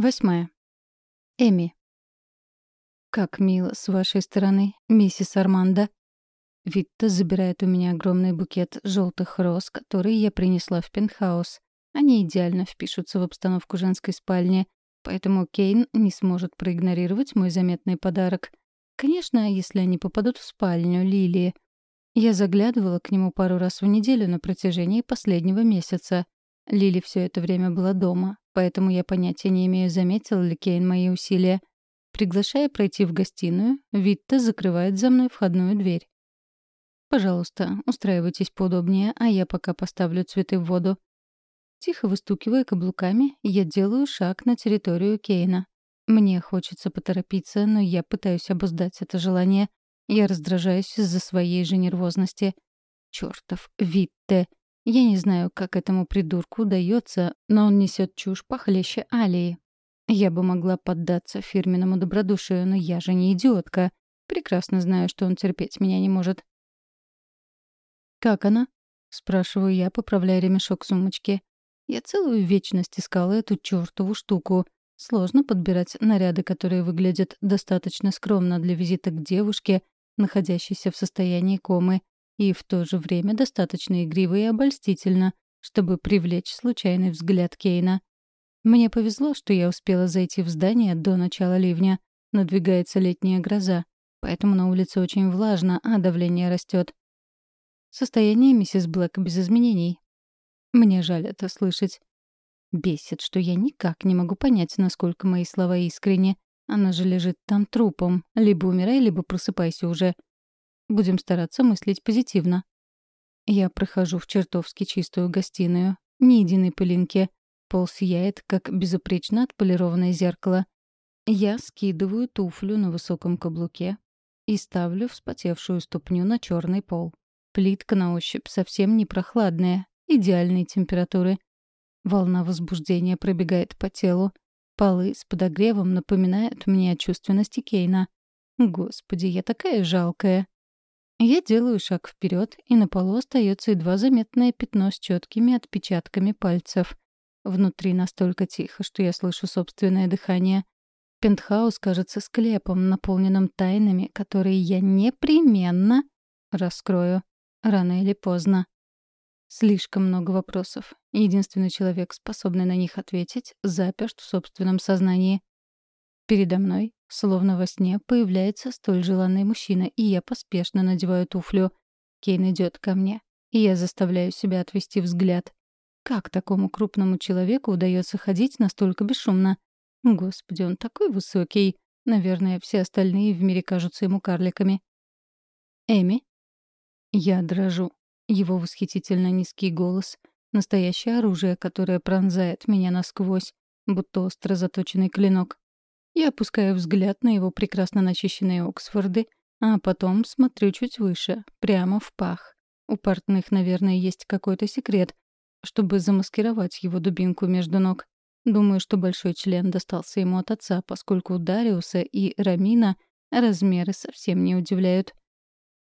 Восьмая. Эми. «Как мило с вашей стороны, миссис Армандо». Витта забирает у меня огромный букет желтых роз, который я принесла в пентхаус. Они идеально впишутся в обстановку женской спальни, поэтому Кейн не сможет проигнорировать мой заметный подарок. Конечно, если они попадут в спальню Лилии. Я заглядывала к нему пару раз в неделю на протяжении последнего месяца. Лили все это время была дома, поэтому я понятия не имею, заметил ли Кейн мои усилия. Приглашая пройти в гостиную, Витта закрывает за мной входную дверь. «Пожалуйста, устраивайтесь поудобнее, а я пока поставлю цветы в воду». Тихо выстукивая каблуками, я делаю шаг на территорию Кейна. Мне хочется поторопиться, но я пытаюсь обуздать это желание. Я раздражаюсь из-за своей же нервозности. Чёртов Витте. Я не знаю, как этому придурку удается, но он несет чушь похлеще Алии. Я бы могла поддаться фирменному добродушию, но я же не идиотка. Прекрасно знаю, что он терпеть меня не может. «Как она?» — спрашиваю я, поправляя ремешок сумочки. Я целую вечность искала эту чёртову штуку. Сложно подбирать наряды, которые выглядят достаточно скромно для визита к девушке, находящейся в состоянии комы и в то же время достаточно игриво и обольстительно, чтобы привлечь случайный взгляд Кейна. Мне повезло, что я успела зайти в здание до начала ливня. Надвигается летняя гроза, поэтому на улице очень влажно, а давление растет. Состояние миссис Блэк без изменений. Мне жаль это слышать. Бесит, что я никак не могу понять, насколько мои слова искренни. Она же лежит там трупом. Либо умирай, либо просыпайся уже. Будем стараться мыслить позитивно. Я прохожу в чертовски чистую гостиную. Ни единой пылинки. Пол сияет, как безупречно отполированное зеркало. Я скидываю туфлю на высоком каблуке и ставлю вспотевшую ступню на черный пол. Плитка на ощупь совсем не прохладная, идеальной температуры. Волна возбуждения пробегает по телу. Полы с подогревом напоминают мне о чувственности Кейна. Господи, я такая жалкая. Я делаю шаг вперед, и на полу остается едва заметное пятно с четкими отпечатками пальцев. Внутри настолько тихо, что я слышу собственное дыхание. Пентхаус кажется склепом, наполненным тайнами, которые я непременно раскрою. Рано или поздно. Слишком много вопросов. Единственный человек, способный на них ответить, заперт в собственном сознании. Передо мной Словно во сне появляется столь желанный мужчина, и я поспешно надеваю туфлю. Кейн идет ко мне, и я заставляю себя отвести взгляд. Как такому крупному человеку удается ходить настолько бесшумно? Господи, он такой высокий. Наверное, все остальные в мире кажутся ему карликами. Эми? Я дрожу. Его восхитительно низкий голос — настоящее оружие, которое пронзает меня насквозь, будто остро заточенный клинок. Я опускаю взгляд на его прекрасно начищенные Оксфорды, а потом смотрю чуть выше, прямо в пах. У портных, наверное, есть какой-то секрет, чтобы замаскировать его дубинку между ног. Думаю, что большой член достался ему от отца, поскольку Дариуса и Рамина размеры совсем не удивляют.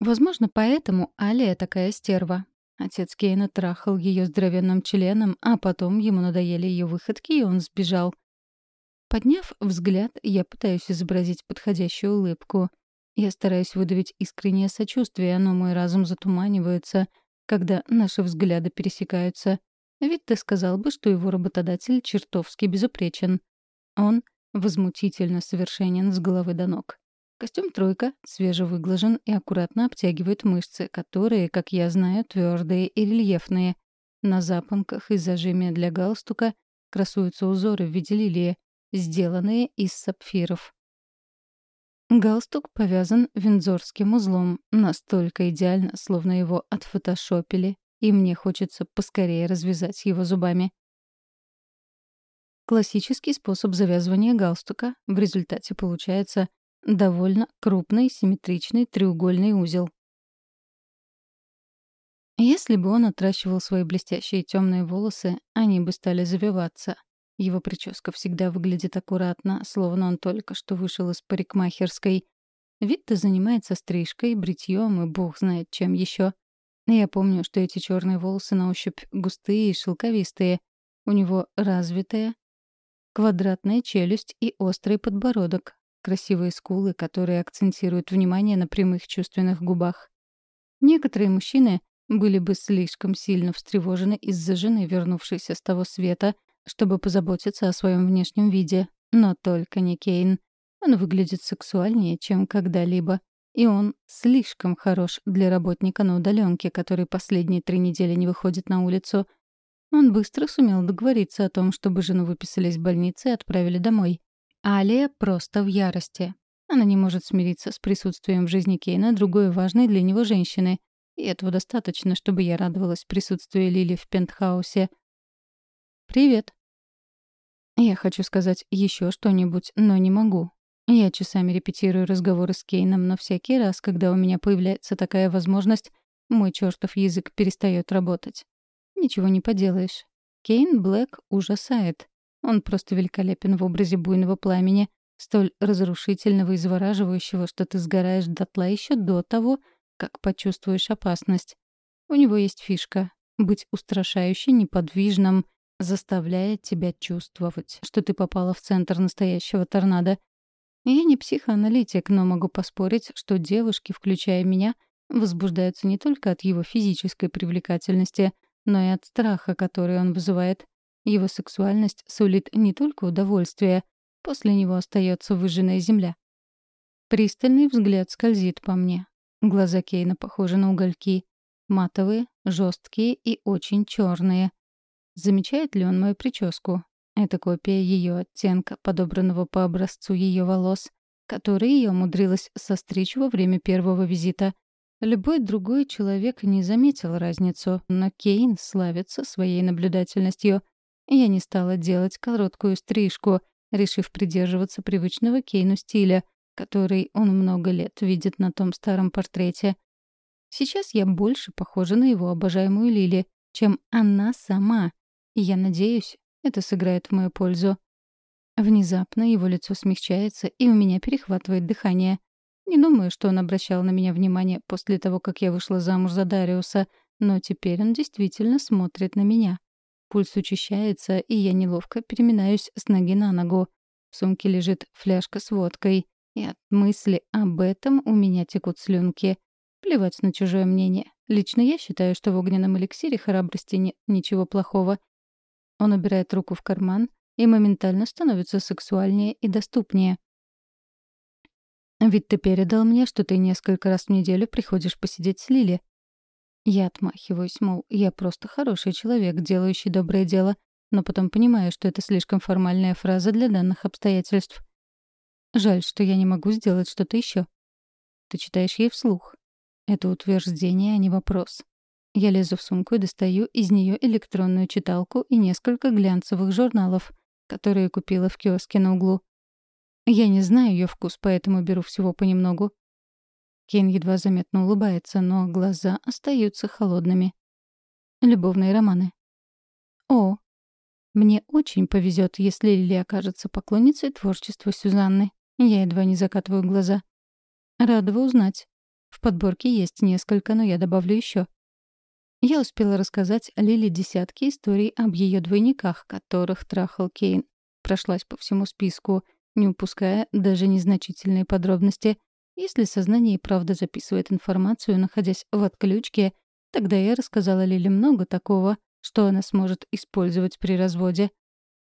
Возможно, поэтому Алия такая стерва. Отец Кейна трахал ее здоровенным членом, а потом ему надоели ее выходки, и он сбежал — Подняв взгляд, я пытаюсь изобразить подходящую улыбку. Я стараюсь выдавить искреннее сочувствие, но мой разум затуманивается, когда наши взгляды пересекаются. Ведь ты сказал бы, что его работодатель чертовски безупречен. Он возмутительно совершенен с головы до ног. Костюм «тройка» свежевыглажен и аккуратно обтягивает мышцы, которые, как я знаю, твердые и рельефные. На запонках и зажиме для галстука красуются узоры в виде лилии, сделанные из сапфиров. Галстук повязан вензорским узлом, настолько идеально, словно его отфотошопили, и мне хочется поскорее развязать его зубами. Классический способ завязывания галстука в результате получается довольно крупный симметричный треугольный узел. Если бы он отращивал свои блестящие темные волосы, они бы стали завиваться, его прическа всегда выглядит аккуратно, словно он только что вышел из парикмахерской. Витта занимается стрижкой, бритьем и бог знает чем еще. Я помню, что эти черные волосы на ощупь густые и шелковистые. У него развитая, квадратная челюсть и острый подбородок, красивые скулы, которые акцентируют внимание на прямых чувственных губах. Некоторые мужчины были бы слишком сильно встревожены из-за жены, вернувшейся с того света, чтобы позаботиться о своем внешнем виде. Но только не Кейн. Он выглядит сексуальнее, чем когда-либо. И он слишком хорош для работника на удаленке, который последние три недели не выходит на улицу. Он быстро сумел договориться о том, чтобы жену выписали из больницы и отправили домой. Алия просто в ярости. Она не может смириться с присутствием в жизни Кейна другой важной для него женщины. И этого достаточно, чтобы я радовалась присутствию Лили в пентхаусе. «Привет». Я хочу сказать еще что-нибудь, но не могу. Я часами репетирую разговоры с Кейном, но всякий раз, когда у меня появляется такая возможность, мой чертов язык перестает работать. Ничего не поделаешь. Кейн Блэк ужасает. Он просто великолепен в образе буйного пламени, столь разрушительного и завораживающего, что ты сгораешь дотла еще до того, как почувствуешь опасность. У него есть фишка — быть устрашающе неподвижным, заставляя тебя чувствовать, что ты попала в центр настоящего торнадо, я не психоаналитик, но могу поспорить, что девушки, включая меня, возбуждаются не только от его физической привлекательности, но и от страха, который он вызывает. Его сексуальность сулит не только удовольствие, после него остается выжженная земля. Пристальный взгляд скользит по мне. Глаза Кейна похожи на угольки. Матовые, жесткие и очень черные. Замечает ли он мою прическу? Это копия ее оттенка, подобранного по образцу ее волос, которые я умудрилась состричь во время первого визита. Любой другой человек не заметил разницу, но Кейн славится своей наблюдательностью. Я не стала делать короткую стрижку, решив придерживаться привычного Кейну стиля, который он много лет видит на том старом портрете. Сейчас я больше похожа на его обожаемую Лили, чем она сама, и я надеюсь, это сыграет в мою пользу. Внезапно его лицо смягчается, и у меня перехватывает дыхание. Не думаю, что он обращал на меня внимание после того, как я вышла замуж за Дариуса, но теперь он действительно смотрит на меня. Пульс учащается, и я неловко переминаюсь с ноги на ногу. В сумке лежит фляжка с водкой, и от мысли об этом у меня текут слюнки. Плевать на чужое мнение. Лично я считаю, что в огненном эликсире храбрости нет ничего плохого. Он убирает руку в карман и моментально становится сексуальнее и доступнее. «Ведь ты передал мне, что ты несколько раз в неделю приходишь посидеть с Лили». Я отмахиваюсь, мол, я просто хороший человек, делающий доброе дело, но потом понимаю, что это слишком формальная фраза для данных обстоятельств. Жаль, что я не могу сделать что-то еще. Ты читаешь ей вслух. Это утверждение, а не вопрос. Я лезу в сумку и достаю из нее электронную читалку и несколько глянцевых журналов, которые купила в киоске на углу. Я не знаю ее вкус, поэтому беру всего понемногу. Кен едва заметно улыбается, но глаза остаются холодными. Любовные романы. О, мне очень повезет, если Лили окажется поклонницей творчества Сюзанны. Я едва не закатываю глаза. Рада узнать. В подборке есть несколько, но я добавлю еще. Я успела рассказать Лили десятки историй об ее двойниках, которых трахал Кейн. Прошлась по всему списку, не упуская даже незначительные подробности. Если сознание и правда записывает информацию, находясь в отключке, тогда я рассказала Лили много такого, что она сможет использовать при разводе.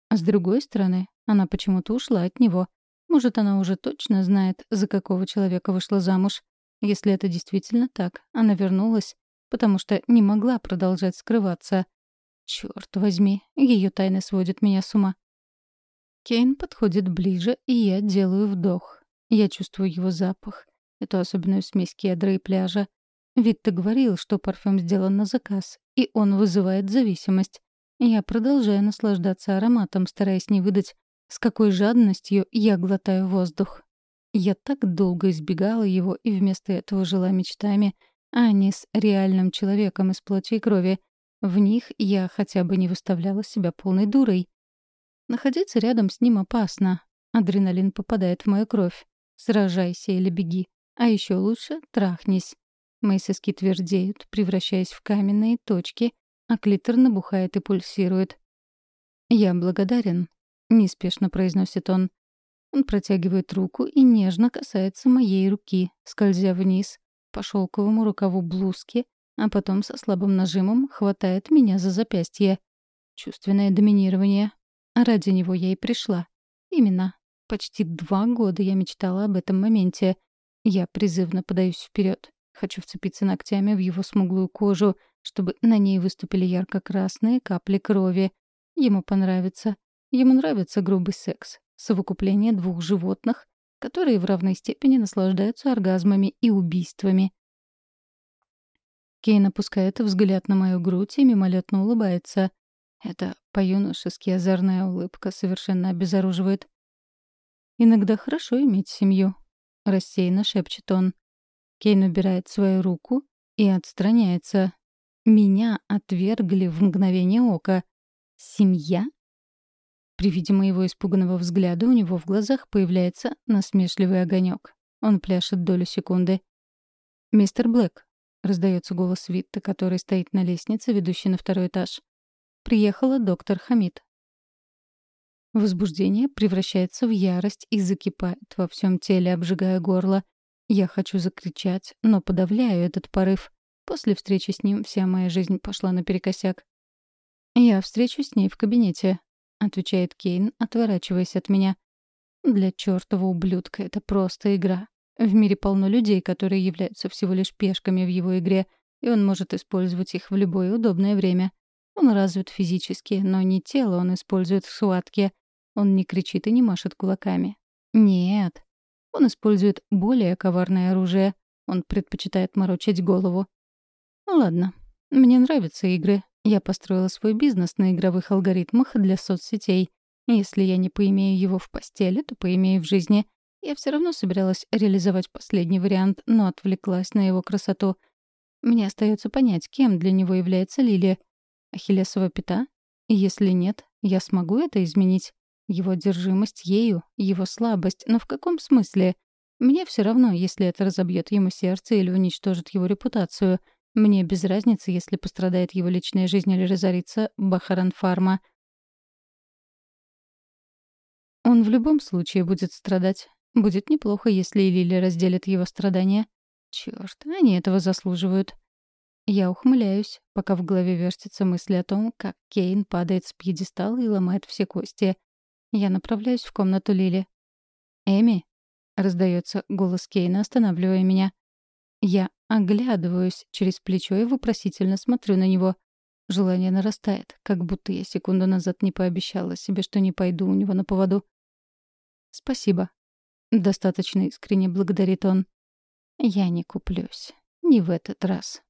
А с другой стороны, она почему-то ушла от него. Может, она уже точно знает, за какого человека вышла замуж. Если это действительно так, она вернулась потому что не могла продолжать скрываться. Черт возьми, ее тайны сводят меня с ума. Кейн подходит ближе, и я делаю вдох. Я чувствую его запах, эту особенную смесь кедра и пляжа. Ведь ты говорил, что парфюм сделан на заказ, и он вызывает зависимость. Я продолжаю наслаждаться ароматом, стараясь не выдать, с какой жадностью я глотаю воздух. Я так долго избегала его и вместо этого жила мечтами — а не с реальным человеком из плоти и крови. В них я хотя бы не выставляла себя полной дурой. Находиться рядом с ним опасно. Адреналин попадает в мою кровь. Сражайся или беги. А еще лучше — трахнись. Мои соски твердеют, превращаясь в каменные точки, а клитор набухает и пульсирует. Я благодарен. неспешно произносит он. Он протягивает руку и нежно касается моей руки, скользя вниз, по шелковому рукаву блузки, а потом со слабым нажимом хватает меня за запястье. Чувственное доминирование. Ради него я и пришла. Именно. Почти два года я мечтала об этом моменте. Я призывно подаюсь вперед. Хочу вцепиться ногтями в его смуглую кожу, чтобы на ней выступили ярко-красные капли крови. Ему понравится. Ему нравится грубый секс, совокупление двух животных, которые в равной степени наслаждаются оргазмами и убийствами. Кейн опускает взгляд на мою грудь и мимолетно улыбается. Это по-юношески озорная улыбка совершенно обезоруживает. «Иногда хорошо иметь семью», — рассеянно шепчет он. Кейн убирает свою руку и отстраняется. Меня отвергли в мгновение ока. «Семья?» При виде моего испуганного взгляда у него в глазах появляется насмешливый огонек. Он пляшет долю секунды. «Мистер Блэк», — раздается голос Витта, который стоит на лестнице, ведущей на второй этаж. «Приехала доктор Хамид». Возбуждение превращается в ярость и закипает во всем теле, обжигая горло. Я хочу закричать, но подавляю этот порыв. После встречи с ним вся моя жизнь пошла наперекосяк. «Я встречусь с ней в кабинете», отвечает Кейн, отворачиваясь от меня. Для чертова ублюдка это просто игра. В мире полно людей, которые являются всего лишь пешками в его игре, и он может использовать их в любое удобное время. Он развит физически, но не тело он использует в схватке. Он не кричит и не машет кулаками. Нет. Он использует более коварное оружие. Он предпочитает морочить голову. Ладно. Мне нравятся игры, я построила свой бизнес на игровых алгоритмах для соцсетей. Если я не поимею его в постели, то поимею в жизни. Я все равно собиралась реализовать последний вариант, но отвлеклась на его красоту. Мне остается понять, кем для него является Лилия. Ахиллесова пята? Если нет, я смогу это изменить. Его одержимость ею, его слабость, но в каком смысле? Мне все равно, если это разобьет ему сердце или уничтожит его репутацию — мне без разницы, если пострадает его личная жизнь или разорится Бахаран-фарма. Он в любом случае будет страдать. Будет неплохо, если Лили разделит его страдания. Чёрт, они этого заслуживают. Я ухмыляюсь, пока в голове вертится мысль о том, как Кейн падает с пьедестала и ломает все кости. Я направляюсь в комнату Лили. «Эми?» — раздается голос Кейна, останавливая меня. Я оглядываюсь через плечо и вопросительно смотрю на него. Желание нарастает, как будто я секунду назад не пообещала себе, что не пойду у него на поводу. «Спасибо». Достаточно искренне благодарит он. «Я не куплюсь. Не в этот раз».